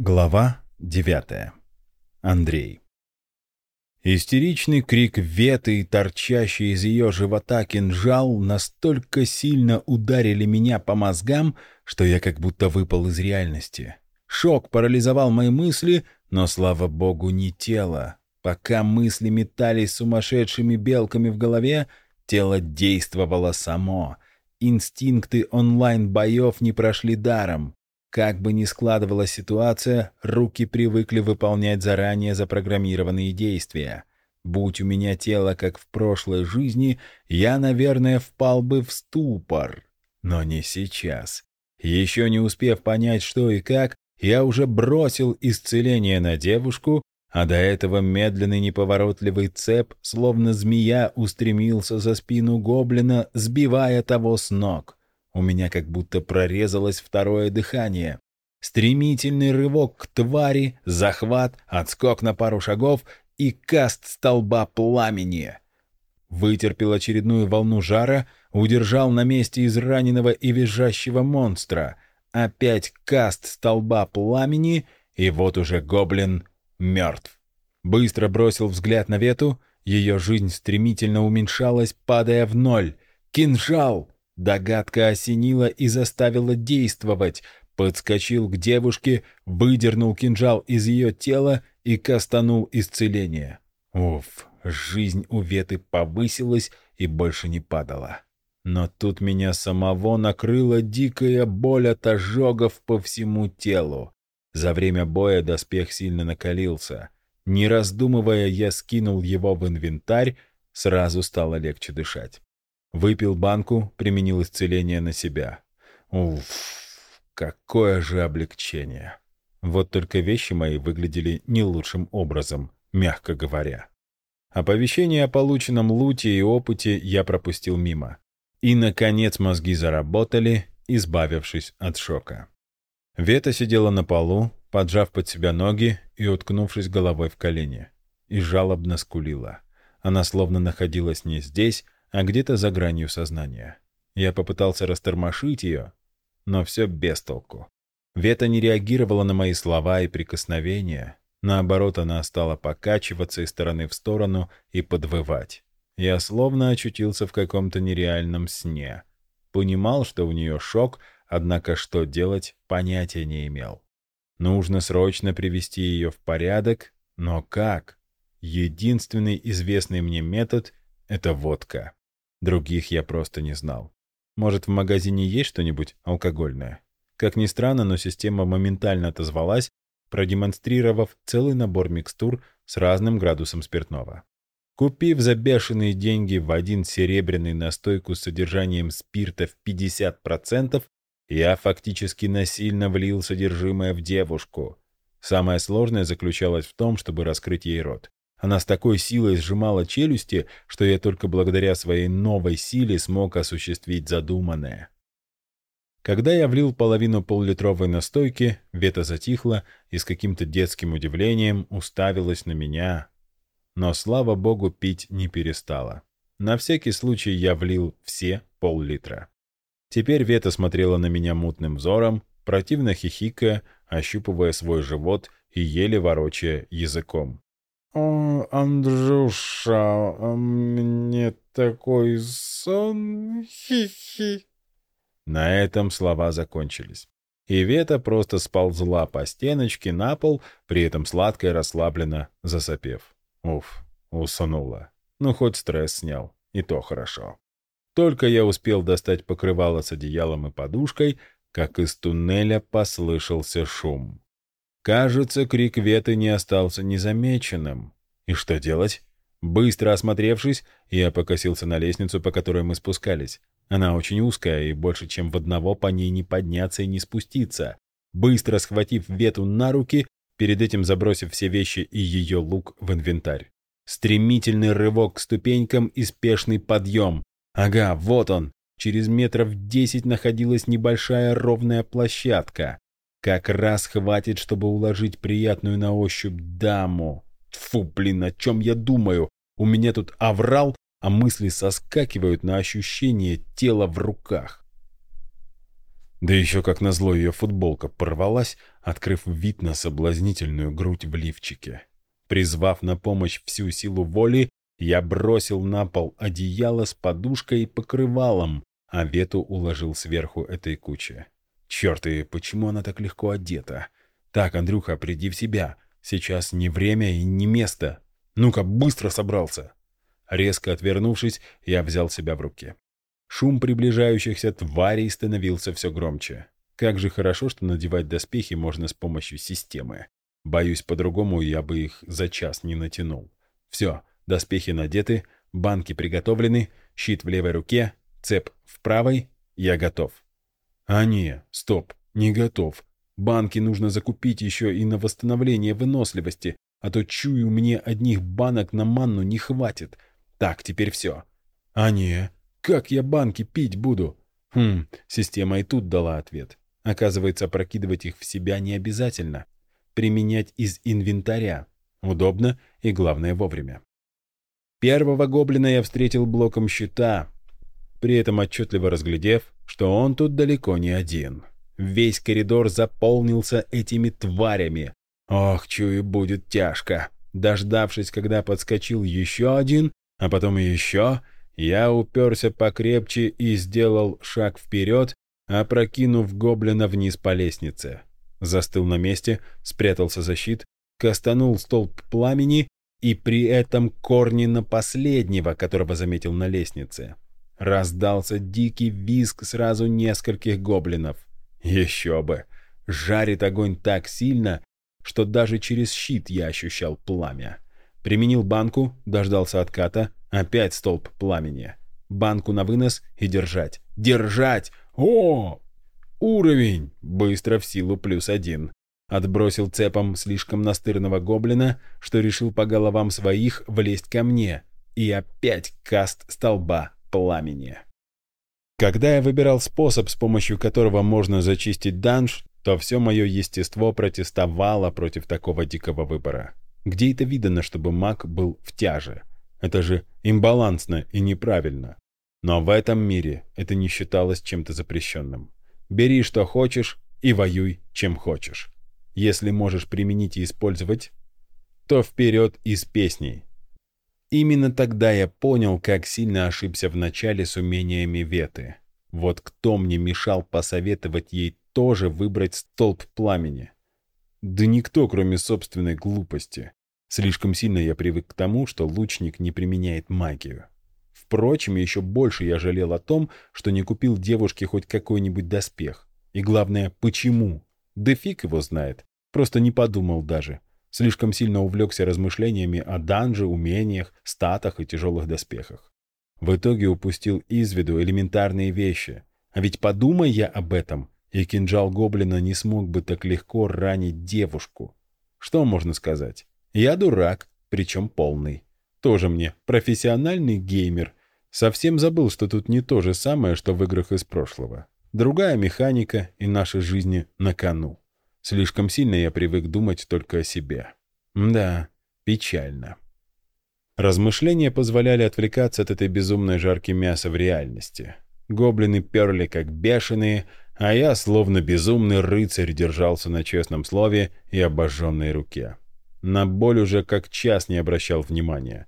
Глава 9. Андрей. Истеричный крик Веты и торчащий из ее живота кинжал настолько сильно ударили меня по мозгам, что я как будто выпал из реальности. Шок парализовал мои мысли, но, слава богу, не тело. Пока мысли метались сумасшедшими белками в голове, тело действовало само. Инстинкты онлайн-боев не прошли даром. Как бы ни складывалась ситуация, руки привыкли выполнять заранее запрограммированные действия. Будь у меня тело, как в прошлой жизни, я, наверное, впал бы в ступор. Но не сейчас. Еще не успев понять, что и как, я уже бросил исцеление на девушку, а до этого медленный неповоротливый цеп, словно змея, устремился за спину гоблина, сбивая того с ног. У меня как будто прорезалось второе дыхание. Стремительный рывок к твари, захват, отскок на пару шагов и каст столба пламени. Вытерпел очередную волну жара, удержал на месте израненного и визжащего монстра. Опять каст столба пламени, и вот уже гоблин мертв. Быстро бросил взгляд на Вету, ее жизнь стремительно уменьшалась, падая в ноль. «Кинжал!» Догадка осенила и заставила действовать. Подскочил к девушке, выдернул кинжал из ее тела и кастанул исцеление. Уф, жизнь у Веты повысилась и больше не падала. Но тут меня самого накрыла дикая боль от ожогов по всему телу. За время боя доспех сильно накалился. Не раздумывая, я скинул его в инвентарь, сразу стало легче дышать. Выпил банку, применил исцеление на себя. Уф, какое же облегчение. Вот только вещи мои выглядели не лучшим образом, мягко говоря. Оповещение о полученном луте и опыте я пропустил мимо. И, наконец, мозги заработали, избавившись от шока. Вета сидела на полу, поджав под себя ноги и уткнувшись головой в колени, и жалобно скулила. Она словно находилась не здесь, а где-то за гранью сознания. Я попытался растормошить ее, но все без толку. Вета не реагировала на мои слова и прикосновения. Наоборот, она стала покачиваться из стороны в сторону и подвывать. Я словно очутился в каком-то нереальном сне. Понимал, что у нее шок, однако что делать, понятия не имел. Нужно срочно привести ее в порядок, но как? Единственный известный мне метод — это водка. Других я просто не знал. Может, в магазине есть что-нибудь алкогольное? Как ни странно, но система моментально отозвалась, продемонстрировав целый набор микстур с разным градусом спиртного. Купив за бешеные деньги в один серебряный настойку с содержанием спирта в 50%, я фактически насильно влил содержимое в девушку. Самое сложное заключалось в том, чтобы раскрыть ей рот. Она с такой силой сжимала челюсти, что я только благодаря своей новой силе смог осуществить задуманное. Когда я влил половину поллитровой настойки, Вета затихла и с каким-то детским удивлением уставилась на меня. Но, слава богу, пить не перестала. На всякий случай я влил все пол-литра. Теперь Вета смотрела на меня мутным взором, противно хихикая, ощупывая свой живот и еле ворочая языком. «О, Андрюша, мне такой сон, хи-хи!» На этом слова закончились. И Вета просто сползла по стеночке на пол, при этом сладко и расслабленно засопев. Уф, уснула. Ну, хоть стресс снял, и то хорошо. Только я успел достать покрывало с одеялом и подушкой, как из туннеля послышался шум. Кажется, крик Веты не остался незамеченным. И что делать? Быстро осмотревшись, я покосился на лестницу, по которой мы спускались. Она очень узкая, и больше чем в одного по ней не подняться и не спуститься. Быстро схватив Вету на руки, перед этим забросив все вещи и ее лук в инвентарь. Стремительный рывок к ступенькам и спешный подъем. Ага, вот он. Через метров десять находилась небольшая ровная площадка. Как раз хватит, чтобы уложить приятную на ощупь даму. Фу, блин, о чем я думаю? У меня тут аврал, а мысли соскакивают на ощущение тела в руках. Да еще как назло ее футболка порвалась, открыв вид на соблазнительную грудь в лифчике. Призвав на помощь всю силу воли, я бросил на пол одеяло с подушкой и покрывалом, а Вету уложил сверху этой кучи. Черт, и почему она так легко одета? Так, Андрюха, приди в себя. Сейчас не время и не место. Ну-ка, быстро собрался. Резко отвернувшись, я взял себя в руки. Шум приближающихся тварей становился все громче. Как же хорошо, что надевать доспехи можно с помощью системы. Боюсь, по-другому я бы их за час не натянул. Все, доспехи надеты, банки приготовлены, щит в левой руке, цеп в правой, я готов. А не, стоп, не готов. Банки нужно закупить еще и на восстановление выносливости, а то чую, мне одних банок на манну не хватит. Так, теперь все. А не, как я банки пить буду? Хм, система и тут дала ответ. Оказывается, прокидывать их в себя не обязательно. Применять из инвентаря. Удобно и, главное, вовремя. Первого гоблина я встретил блоком щита, при этом отчетливо разглядев, что он тут далеко не один. Весь коридор заполнился этими тварями. Ох, чую, будет тяжко. Дождавшись, когда подскочил еще один, а потом еще, я уперся покрепче и сделал шаг вперед, опрокинув гоблина вниз по лестнице. Застыл на месте, спрятался за щит, кастанул столб пламени и при этом корни на последнего, которого заметил на лестнице. Раздался дикий визг сразу нескольких гоблинов. Еще бы! Жарит огонь так сильно, что даже через щит я ощущал пламя. Применил банку, дождался отката, опять столб пламени. Банку на вынос и держать. Держать! О! Уровень! Быстро в силу плюс один. Отбросил цепом слишком настырного гоблина, что решил по головам своих влезть ко мне. И опять каст столба пламени. Когда я выбирал способ, с помощью которого можно зачистить данж, то все мое естество протестовало против такого дикого выбора. Где это видано, чтобы маг был в тяже? Это же имбалансно и неправильно. Но в этом мире это не считалось чем-то запрещенным. Бери, что хочешь, и воюй, чем хочешь. Если можешь применить и использовать, то вперед и с песней. Именно тогда я понял, как сильно ошибся в начале с умениями Веты. Вот кто мне мешал посоветовать ей тоже выбрать столб пламени? Да никто, кроме собственной глупости. Слишком сильно я привык к тому, что лучник не применяет магию. Впрочем, еще больше я жалел о том, что не купил девушке хоть какой-нибудь доспех. И главное, почему? Да фиг его знает. Просто не подумал даже. Слишком сильно увлекся размышлениями о данже, умениях, статах и тяжелых доспехах. В итоге упустил из виду элементарные вещи. А ведь подумай я об этом, и кинжал гоблина не смог бы так легко ранить девушку. Что можно сказать? Я дурак, причем полный. Тоже мне профессиональный геймер. Совсем забыл, что тут не то же самое, что в играх из прошлого. Другая механика и наши жизни на кону. Слишком сильно я привык думать только о себе. Да, печально. Размышления позволяли отвлекаться от этой безумной жарки мяса в реальности. Гоблины перли как бешеные, а я, словно безумный рыцарь, держался на честном слове и обожженной руке. На боль уже как час не обращал внимания.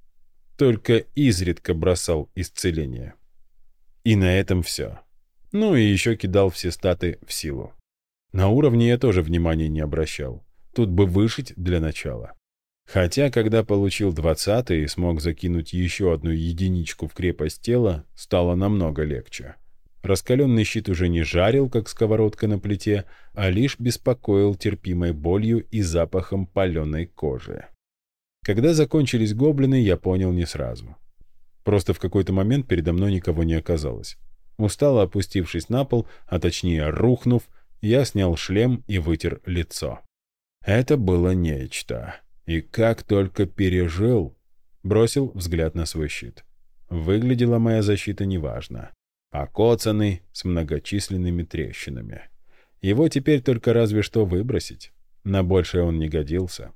Только изредка бросал исцеление. И на этом все. Ну и еще кидал все статы в силу. На уровне я тоже внимания не обращал. Тут бы вышить для начала. Хотя, когда получил двадцатый и смог закинуть еще одну единичку в крепость тела, стало намного легче. Раскаленный щит уже не жарил, как сковородка на плите, а лишь беспокоил терпимой болью и запахом паленой кожи. Когда закончились гоблины, я понял не сразу. Просто в какой-то момент передо мной никого не оказалось. Устало опустившись на пол, а точнее рухнув, я снял шлем и вытер лицо. Это было нечто. И как только пережил, бросил взгляд на свой щит. Выглядела моя защита неважно. Покоцанный, с многочисленными трещинами. Его теперь только разве что выбросить. На большее он не годился.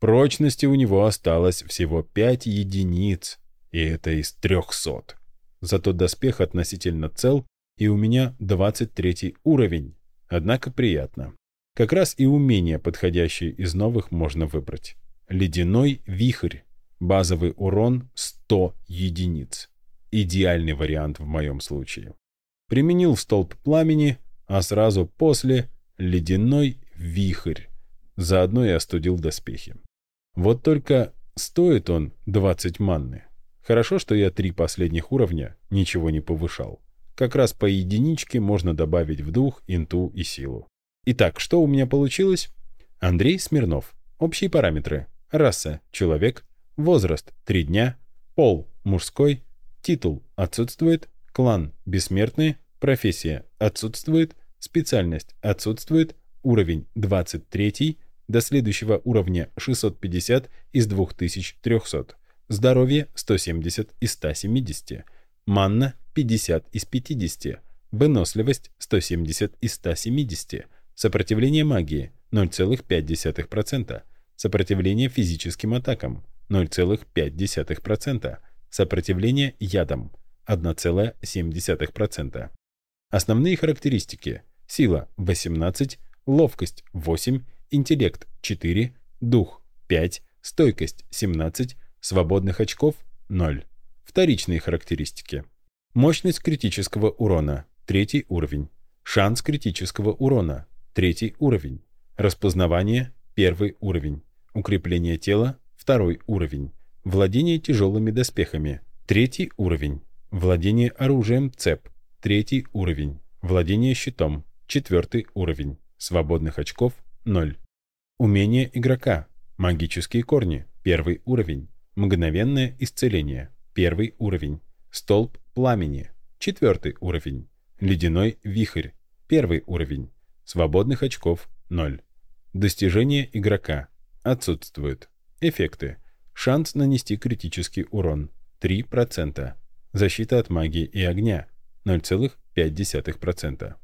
Прочности у него осталось всего пять единиц, и это из трехсот. Зато доспех относительно цел, и у меня двадцать третий уровень. Однако приятно. Как раз и умения, подходящие из новых, можно выбрать. Ледяной вихрь. Базовый урон 100 единиц. Идеальный вариант в моем случае. Применил столб пламени, а сразу после ледяной вихрь. Заодно и остудил доспехи. Вот только стоит он 20 манны. Хорошо, что я три последних уровня ничего не повышал. Как раз по единичке можно добавить в дух, инту и силу. Итак, что у меня получилось? Андрей Смирнов. Общие параметры. Раса – человек. Возраст – 3 дня. Пол – мужской. Титул – отсутствует. Клан – бессмертный. Профессия – отсутствует. Специальность – отсутствует. Уровень – 23. До следующего уровня 650 из 2300. Здоровье – 170 из 170. Манна – 50 из 50. Выносливость – 170 из 170. Сопротивление магии – 0,5%. Сопротивление физическим атакам – 0,5%. Сопротивление ядам – 1,7%. Основные характеристики. Сила – 18, ловкость – 8, интеллект – 4, дух – 5, стойкость – 17, свободных очков – 0. Вторичные характеристики. Мощность критического урона – третий уровень. Шанс критического урона – третий уровень. Распознавание – первый уровень. Укрепление тела – второй уровень. Владение тяжелыми доспехами – третий уровень. Владение оружием цеп – третий уровень. Владение щитом – четвертый уровень. Свободных очков – 0. Умение игрока. Магические корни – первый уровень. Мгновенное исцеление – первый уровень. Столб пламени – четвертый уровень. Ледяной вихрь – первый уровень. Свободных очков – 0. Достижение игрока. Отсутствуют. Эффекты. Шанс нанести критический урон – 3%. Защита от магии и огня – 0,5%.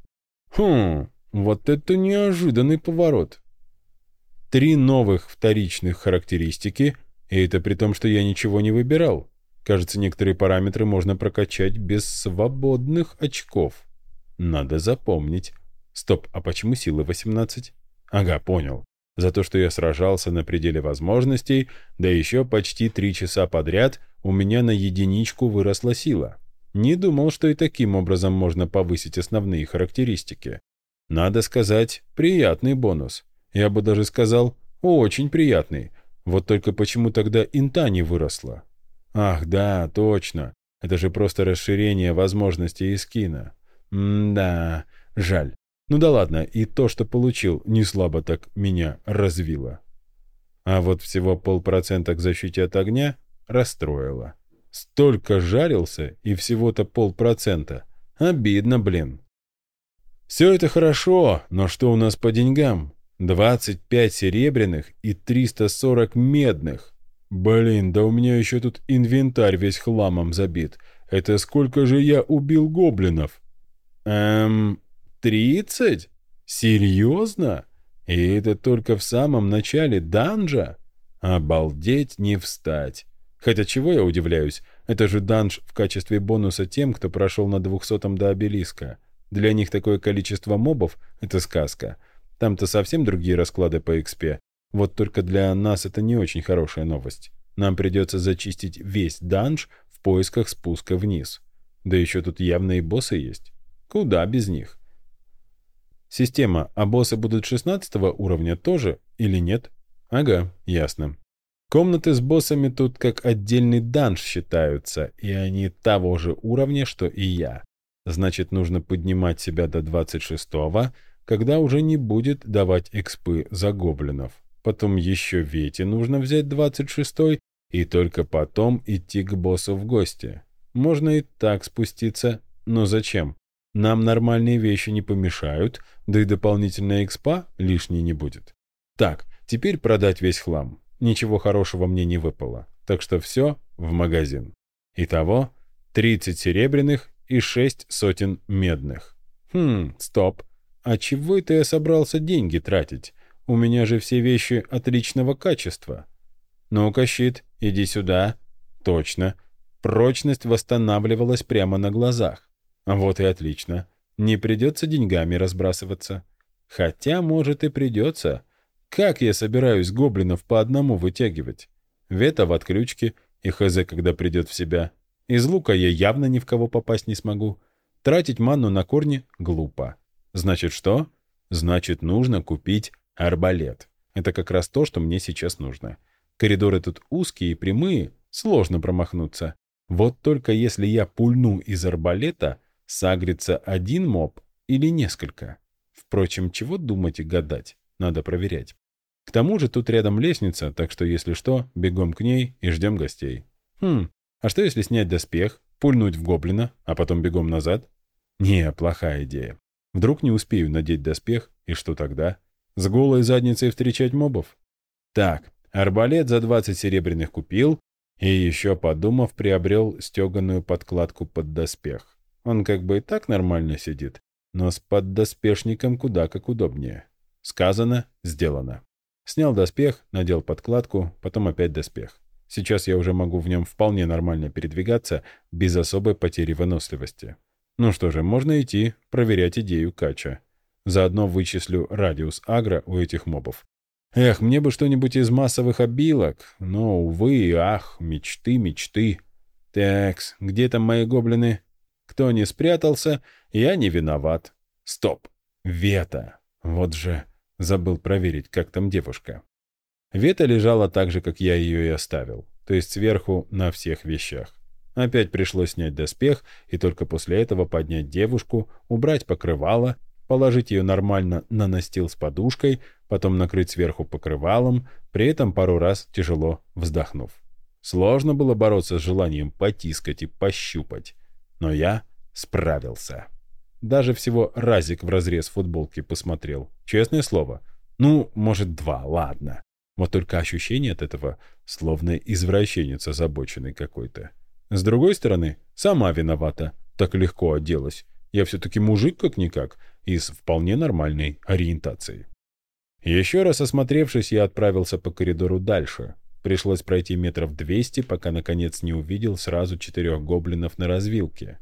Хм, вот это неожиданный поворот. Три новых вторичных характеристики, и это при том, что я ничего не выбирал. Кажется, некоторые параметры можно прокачать без свободных очков. Надо запомнить. Стоп, а почему сила 18? Ага, понял. За то, что я сражался на пределе возможностей, да еще почти три часа подряд, у меня на единичку выросла сила. Не думал, что и таким образом можно повысить основные характеристики. Надо сказать, приятный бонус. Я бы даже сказал, очень приятный. Вот только почему тогда инта не выросла? Ах, да, точно. Это же просто расширение возможностей скина. М-да, жаль. Ну да ладно, и то, что получил, не слабо так меня развило. А вот всего полпроцента к защите от огня расстроило. Столько жарился, и всего-то полпроцента. Обидно, блин. Все это хорошо, но что у нас по деньгам? 25 серебряных и 340 медных. Блин, да у меня еще тут инвентарь весь хламом забит. Это сколько же я убил гоблинов? Эм, 30? Серьезно? И это только в самом начале данжа? Обалдеть не встать. Хотя чего я удивляюсь? Это же данж в качестве бонуса тем, кто прошел на двухсотом до обелиска. Для них такое количество мобов — это сказка. Там-то совсем другие расклады по экспе. Вот только для нас это не очень хорошая новость. Нам придется зачистить весь данж в поисках спуска вниз. Да еще тут явные боссы есть. Куда без них? Система, а боссы будут 16 уровня тоже или нет? Ага, ясно. Комнаты с боссами тут как отдельный данж считаются, и они того же уровня, что и я. Значит, нужно поднимать себя до 26-го, когда уже не будет давать экспы за гоблинов. Потом еще Вете нужно взять 26-й, и только потом идти к боссу в гости. Можно и так спуститься, но зачем? Нам нормальные вещи не помешают, да и дополнительная экспа лишней не будет. Так, теперь продать весь хлам. Ничего хорошего мне не выпало, так что все в магазин. Итого 30 серебряных и шесть сотен медных. Хм, стоп. А чего это я собрался деньги тратить? У меня же все вещи отличного качества. Ну-ка, щит, иди сюда. Точно. Прочность восстанавливалась прямо на глазах. Вот и отлично. Не придется деньгами разбрасываться. Хотя, может, и придется. Как я собираюсь гоблинов по одному вытягивать? Вета в отключке, и хз, когда придет в себя. Из лука я явно ни в кого попасть не смогу. Тратить манну на корни глупо. Значит, что? Значит, нужно купить арбалет. Это как раз то, что мне сейчас нужно. Коридоры тут узкие и прямые, сложно промахнуться. Вот только если я пульну из арбалета, сагрится один моб или несколько. Впрочем, чего думать и гадать, надо проверять. К тому же тут рядом лестница, так что если что, бегом к ней и ждем гостей. Хм, а что если снять доспех, пульнуть в гоблина, а потом бегом назад? Не, плохая идея. Вдруг не успею надеть доспех, и что тогда? С голой задницей встречать мобов? Так, арбалет за 20 серебряных купил, и еще, подумав, приобрел стеганую подкладку под доспех. Он как бы и так нормально сидит, но с поддоспешником куда как удобнее. Сказано, сделано. Снял доспех, надел подкладку, потом опять доспех. Сейчас я уже могу в нем вполне нормально передвигаться, без особой потери выносливости. Ну что же, можно идти, проверять идею кача. Заодно вычислю радиус агро у этих мобов. Эх, мне бы что-нибудь из массовых обилок, но, увы, ах, мечты, мечты. Такс, где там мои гоблины? Кто не спрятался, я не виноват. Стоп. Вета. Вот же забыл проверить, как там девушка. Вета лежала так же, как я ее и оставил, то есть сверху на всех вещах. Опять пришлось снять доспех и только после этого поднять девушку, убрать покрывало, положить ее нормально на настил с подушкой, потом накрыть сверху покрывалом, при этом пару раз тяжело вздохнув. Сложно было бороться с желанием потискать и пощупать. Но я справился. Даже всего разик в разрез футболки посмотрел. Честное слово. Ну, может, два, ладно. Вот только ощущение от этого, словно извращенец озабоченный какой-то. С другой стороны, сама виновата. Так легко оделась. Я все-таки мужик как-никак и с вполне нормальной ориентацией. Еще раз осмотревшись, я отправился по коридору дальше. Пришлось пройти метров двести, пока наконец не увидел сразу четырех гоблинов на развилке.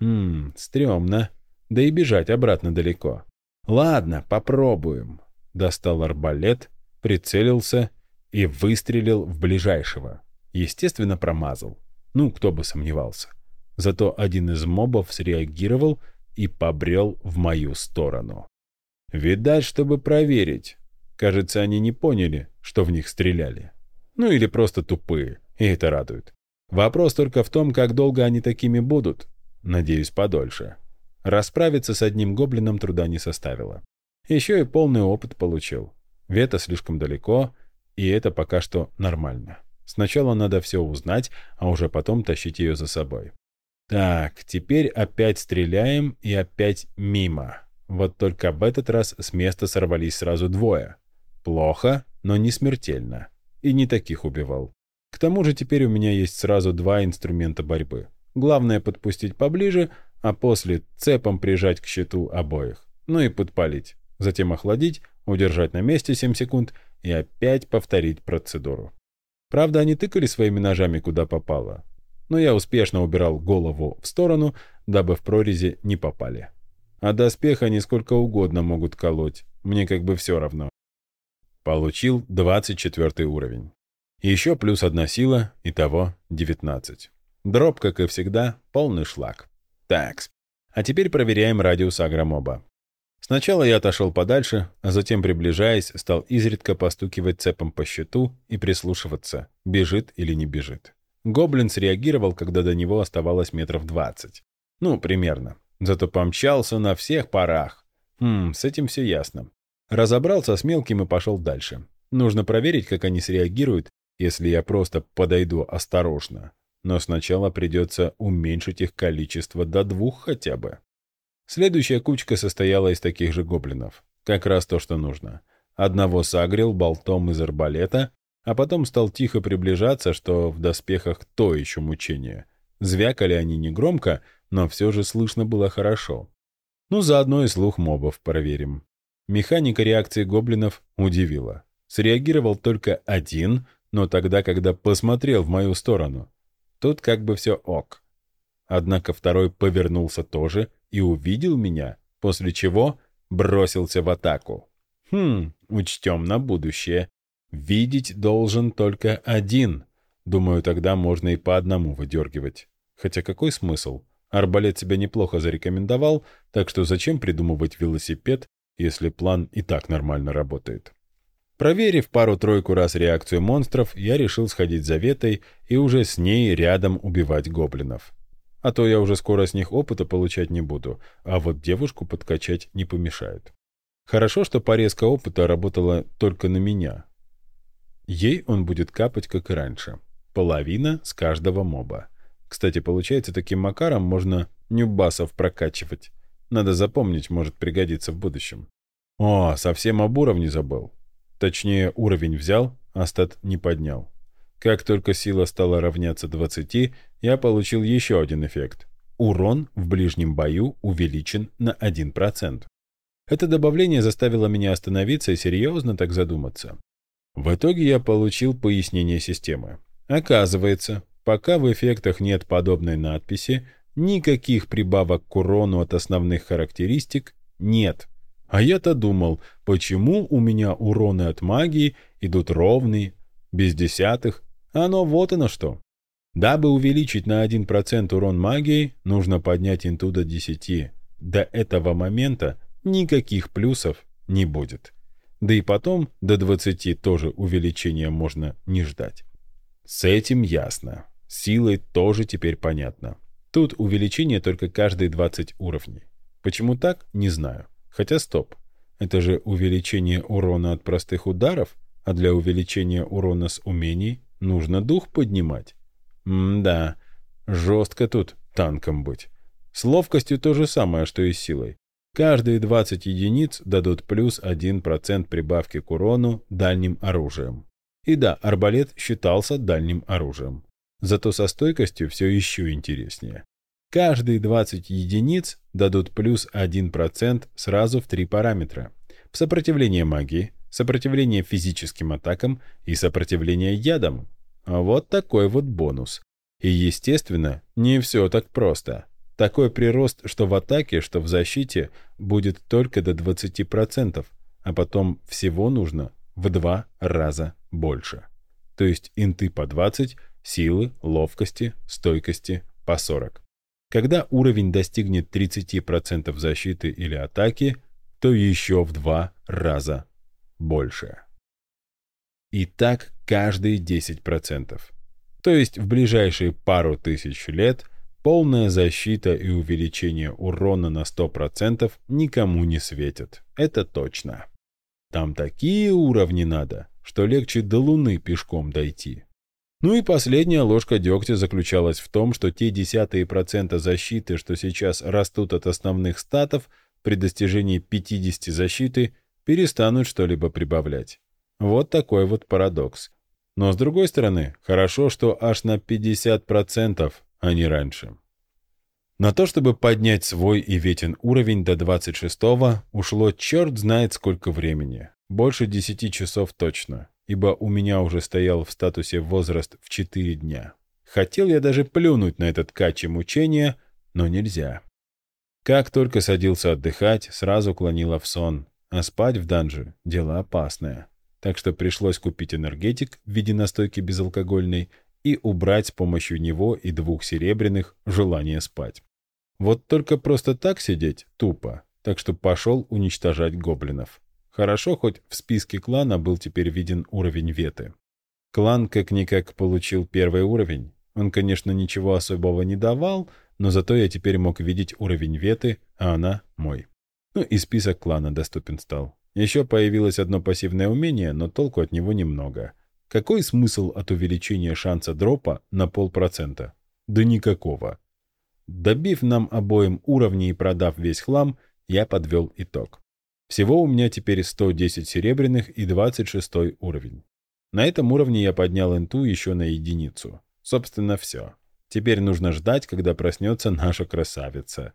Хм, стрёмно. Да и бежать обратно далеко. Ладно, попробуем. Достал арбалет, прицелился и выстрелил в ближайшего. Естественно, промазал. Ну, кто бы сомневался. Зато один из мобов среагировал и побрел в мою сторону. Видать, чтобы проверить. Кажется, они не поняли, что в них стреляли. Ну или просто тупые, и это радует. Вопрос только в том, как долго они такими будут. Надеюсь, подольше. Расправиться с одним гоблином труда не составило. Еще и полный опыт получил. Вета слишком далеко, и это пока что нормально. Сначала надо все узнать, а уже потом тащить ее за собой. Так, теперь опять стреляем и опять мимо. Вот только в этот раз с места сорвались сразу двое. Плохо, но не смертельно. И не таких убивал. К тому же теперь у меня есть сразу два инструмента борьбы. Главное подпустить поближе, а после цепом прижать к щиту обоих. Ну и подпалить. Затем охладить, удержать на месте 7 секунд и опять повторить процедуру. Правда, они тыкали своими ножами куда попало, но я успешно убирал голову в сторону, дабы в прорези не попали. А доспех они сколько угодно могут колоть, мне как бы все равно. Получил 24 уровень. Еще плюс одна сила, итого 19. Дроп, как и всегда, полный шлак. Такс. А теперь проверяем радиус агромоба. Сначала я отошел подальше, а затем, приближаясь, стал изредка постукивать цепом по щиту и прислушиваться, бежит или не бежит. Гоблин среагировал, когда до него оставалось метров двадцать. Ну, примерно. Зато помчался на всех парах. Хм, с этим все ясно. Разобрался с мелким и пошел дальше. Нужно проверить, как они среагируют, если я просто подойду осторожно. Но сначала придется уменьшить их количество до двух хотя бы. Следующая кучка состояла из таких же гоблинов. Как раз то, что нужно. Одного сагрил болтом из арбалета, а потом стал тихо приближаться, что в доспехах то еще мучение. Звякали они негромко, но все же слышно было хорошо. Ну, заодно и слух мобов проверим. Механика реакции гоблинов удивила. Среагировал только один, но тогда, когда посмотрел в мою сторону. Тут как бы все ок. Однако второй повернулся тоже и увидел меня, после чего бросился в атаку. Хм, учтем на будущее. Видеть должен только один. Думаю, тогда можно и по одному выдергивать. Хотя какой смысл? Арбалет себя неплохо зарекомендовал, так что зачем придумывать велосипед, если план и так нормально работает? Проверив пару-тройку раз реакцию монстров, я решил сходить за Ветой и уже с ней рядом убивать гоблинов. А то я уже скоро с них опыта получать не буду, а вот девушку подкачать не помешает. Хорошо, что порезка опыта работала только на меня. Ей он будет капать, как и раньше. Половина с каждого моба. Кстати, получается, таким макаром можно нюбасов прокачивать. Надо запомнить, может пригодиться в будущем. О, совсем об уровне забыл. Точнее, уровень взял, а стат не поднял. Как только сила стала равняться 20, я получил еще один эффект. Урон в ближнем бою увеличен на 1%. Это добавление заставило меня остановиться и серьезно так задуматься. В итоге я получил пояснение системы. Оказывается, пока в эффектах нет подобной надписи, никаких прибавок к урону от основных характеристик нет. А я-то думал, почему у меня уроны от магии идут ровные, без десятых, оно вот оно что. Дабы увеличить на 1% урон магии, нужно поднять инту до 10. До этого момента никаких плюсов не будет. Да и потом до 20 тоже увеличения можно не ждать. С этим ясно. Силой тоже теперь понятно. Тут увеличение только каждые 20 уровней. Почему так, не знаю. Хотя стоп, это же увеличение урона от простых ударов, а для увеличения урона с умений нужно дух поднимать. М-да, жестко тут танком быть. С ловкостью то же самое, что и с силой. Каждые 20 единиц дадут плюс 1% прибавки к урону дальним оружием. И да, арбалет считался дальним оружием. Зато со стойкостью все еще интереснее. Каждые 20 единиц дадут плюс 1% сразу в три параметра. В сопротивление магии, сопротивление физическим атакам и сопротивление ядам. Вот такой вот бонус. И, естественно, не все так просто. Такой прирост, что в атаке, что в защите, будет только до 20%, а потом всего нужно в два раза больше. То есть инты по 20, силы, ловкости, стойкости по 40. Когда уровень достигнет 30% защиты или атаки, то еще в два раза больше. И так каждые 10%. То есть в ближайшие пару тысяч лет полная защита и увеличение урона на 100% никому не светят. Это точно. Там такие уровни надо, что легче до Луны пешком дойти. Ну и последняя ложка дегтя заключалась в том, что те десятые процента защиты, что сейчас растут от основных статов, при достижении 50 защиты перестанут что-либо прибавлять. Вот такой вот парадокс. Но с другой стороны, хорошо, что аж на 50%, а не раньше. На то, чтобы поднять свой и Ветин уровень до 26-го, ушло черт знает сколько времени. Больше 10 часов точно ибо у меня уже стоял в статусе возраст в 4 дня. Хотел я даже плюнуть на этот качи мучения, но нельзя. Как только садился отдыхать, сразу клонило в сон, а спать в данже – дело опасное. Так что пришлось купить энергетик в виде настойки безалкогольной и убрать с помощью него и двух серебряных желание спать. Вот только просто так сидеть тупо, так что пошел уничтожать гоблинов. Хорошо, хоть в списке клана был теперь виден уровень веты. Клан как-никак получил первый уровень. Он, конечно, ничего особого не давал, но зато я теперь мог видеть уровень веты, а она мой. Ну и список клана доступен стал. Еще появилось одно пассивное умение, но толку от него немного. Какой смысл от увеличения шанса дропа на полпроцента? Да никакого. Добив нам обоим уровни и продав весь хлам, я подвел итог. Всего у меня теперь 110 серебряных и 26 уровень. На этом уровне я поднял инту еще на единицу. Собственно, все. Теперь нужно ждать, когда проснется наша красавица.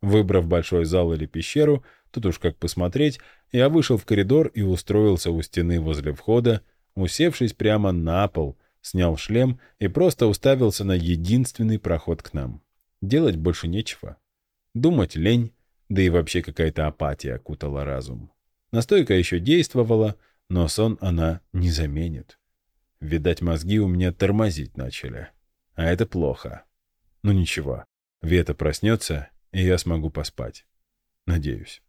Выбрав большой зал или пещеру, тут уж как посмотреть, я вышел в коридор и устроился у стены возле входа, усевшись прямо на пол, снял шлем и просто уставился на единственный проход к нам. Делать больше нечего. Думать лень, Да и вообще какая-то апатия окутала разум. Настойка еще действовала, но сон она не заменит. Видать, мозги у меня тормозить начали. А это плохо. Ну ничего, Вета проснется, и я смогу поспать. Надеюсь.